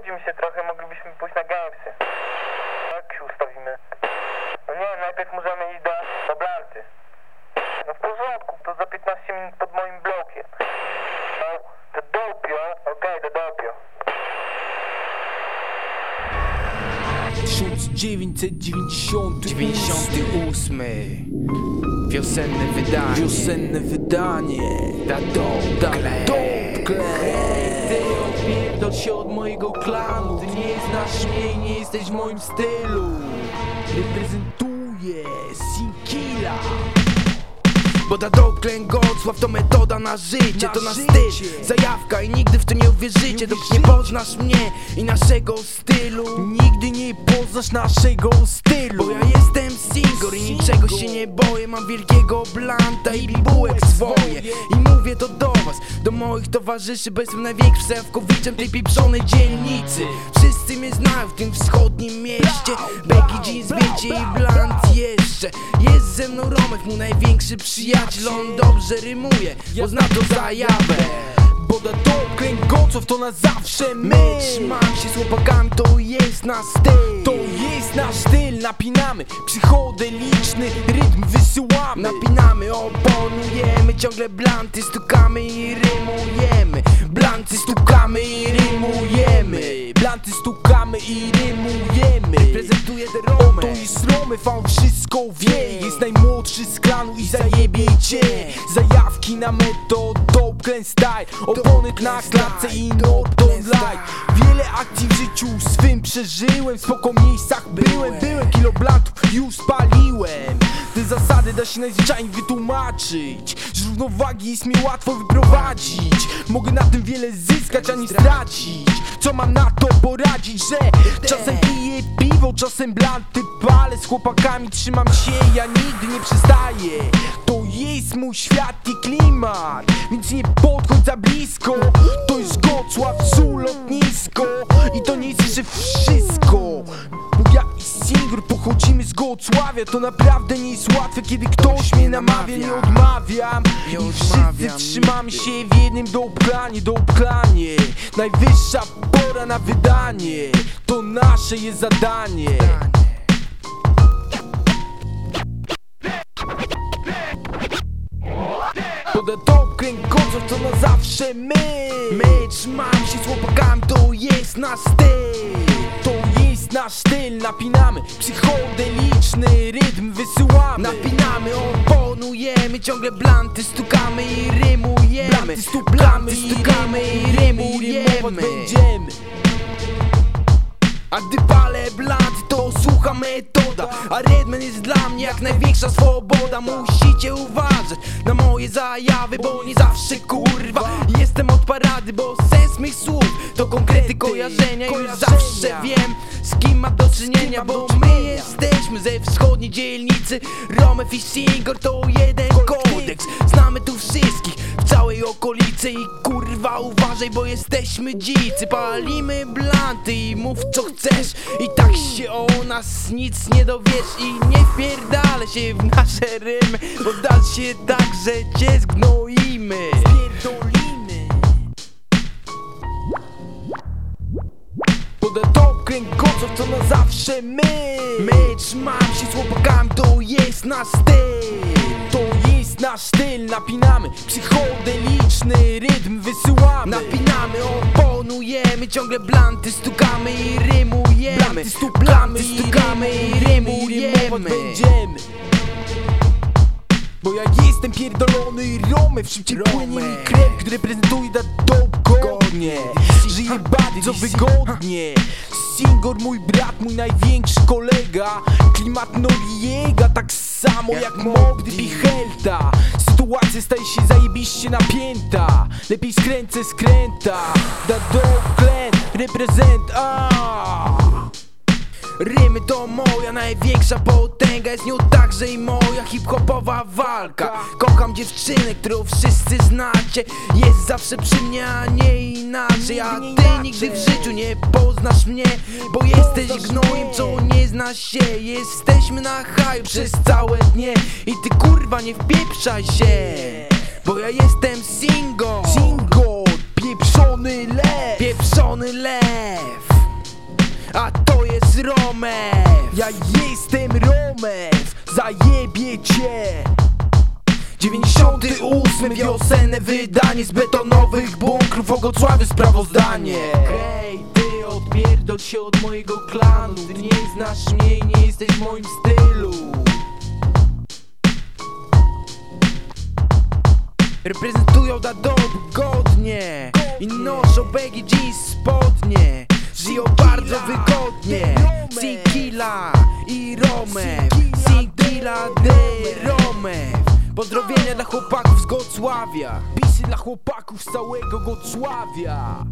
nudzi mi się trochę, moglibyśmy pójść na gamesy. Jak się ustawimy? No nie, najpierw możemy iść do, do Blanty. No w porządku, to za 15 minut pod moim blokiem. No, do Dopio, okej, do Dopio. 98 Wiosenne wydanie Wiosenne wydanie Da dope Da opierdol się od mojego klanu. Ty nie znasz mnie i nie jesteś w moim stylu. Reprezentuję Sinkila. Bo da doklęk Gocław to metoda na życie Na To na życie. styl, zajawka i nigdy w to nie uwierzycie Dopóki nie poznasz mnie i naszego stylu. Nigdy nie poznasz naszego stylu. Bo ja jestem single i niczego się nie boję Mam wielkiego blanta i bibułek swoje. I mówię to do was, do moich towarzyszy Bo jestem największym sewkowiczem tej pieprzonej dzielnicy. Wszyscy mnie znają w tym wschodnim mieście. Becky jeans, wiecie i blant jeszcze. Jest ze mną Romek, mój największy przyjaciel. On dobrze rymuje, bo zna to zajawę Bo da doklęk Gocław to na zawsze my. Trzymam się z chłopakami, to jest na styl. To jest nasz styl, napinamy Psychodeliczny rytm wysyłamy. Napinamy, oponujemy, ciągle blanty stukamy i rymujemy Blanty stukamy i rymujemy. Blanty stukamy i rymujemy. Prezentuję te Romy. Jest Romy, fan wszystko wie. Jest najmłodszy z klanu i zajebie cię Zajawki na metod, dope clan style. Opony na klatce i Norton Light Wiele akcji w życiu swym przeżyłem. W spoko miejscach byłem, byłem. Kilo blantów już spaliłem Te zasady da się najzwyczajniej wytłumaczyć równowagi jest mi łatwo wyprowadzić. Mogę na tym wiele zyskać, ani stracić. Co mam na to poradzić, że Czasem piję piwo, czasem blanty palę. Z chłopakami trzymam się, ja nigdy nie przestaję. To jest mój świat i klimat Więc nie podchodź za blisko. To jest Gocław, Zu, lotnisko I to nie jest jeszcze wszystko Bo ja i Singur pochodzimy z Gocławia To naprawdę nie jest łatwe, kiedy ktoś mnie namawia. Nie odmawiam I wszyscy trzymamy się w jednym dołplanie, dołplanie Najwyższa pora na wydanie To nasze jest zadanie. Poda dołklęk Gocław to na zawsze my. My trzymamy się z chłopakami, to jest na styl jest nasz styl, napinamy Psychodeliczny rytm wysyłamy. Napinamy, oponujemy, ciągle blanty stukamy i rymujemy. Blanty stukamy, stukamy i rymujemy. będziemy. A gdy palę blanty to słucha metoda. A Redman jest dla mnie jak największa swoboda. Musicie uważać na moje zajawy Bo nie zawsze kurwa jestem od parady Bo sens mych słów to konkrety kojarzenia. Już zawsze wiem kim mam do czynienia Bo my jesteśmy ze wschodniej dzielnicy. Romew i Singor to jeden kodeks. Znamy tu wszystkich w całej okolicy. I kurwa uważaj, bo jesteśmy dzicy. Palimy blanty i mów co chcesz. I tak się o nas nic nie dowiesz. I nie wpierdalę się w nasze rymy Bo da się tak, że cię zgnoimy. Pierdolimy Poda dołklęk Gocław to na zawsze my. My trzymamy się z chłopakami, to jest na styl. To jest nasz styl, napinamy Psychodeliczny rytm wysyłamy. Napinamy, oponujemy, ciągle blanty stukamy i rymujemy. Blanty stukamy, Blanty stukamy i rymujemy. będziemy bo ja jestem pierdolony i Romy Szybciej Romy. płynie mi krew, gdy reprezentuję da dope godnie. Żyję bardzo wygodnie. Singor mój brat, mój największy kolega. Klimat Noriega, tak samo jak Mob Deep i Helta Sytuacja staje się zajebiście napięta. Lepiej skręcę skręta. Da clan, reprezent, aaa Rymy to moja największa potęga. Jest nią także i moja hip-hopowa walka. Kocham dziewczynę, którą wszyscy znacie. Jest zawsze przy mnie, a nie inaczej. A ty nigdy w życiu nie poznasz mnie Bo jesteś gnojem, co nie zna się. Jesteśmy na haju przez całe dnie. I ty kurwa nie wpieprzaj się Bo ja jestem single. Single, pieprzony lew. Pieprzony lew. A Romew Ja jestem Romew, zajebie cię. 98 wiosenne wydanie z betonowych bunkrów Wogocławy sprawozdanie. Hej, ty odpierdol się od mojego klanu Ty nie znasz mnie i nie jesteś w moim stylu. Reprezentują da godnie I noszą baggy jeans spodnie Żyją bardzo wygodnie. Sikila i Romew Sikila de Romew Pozdrowienia dla chłopaków z Gocławia. Bisy dla chłopaków z całego Gocławia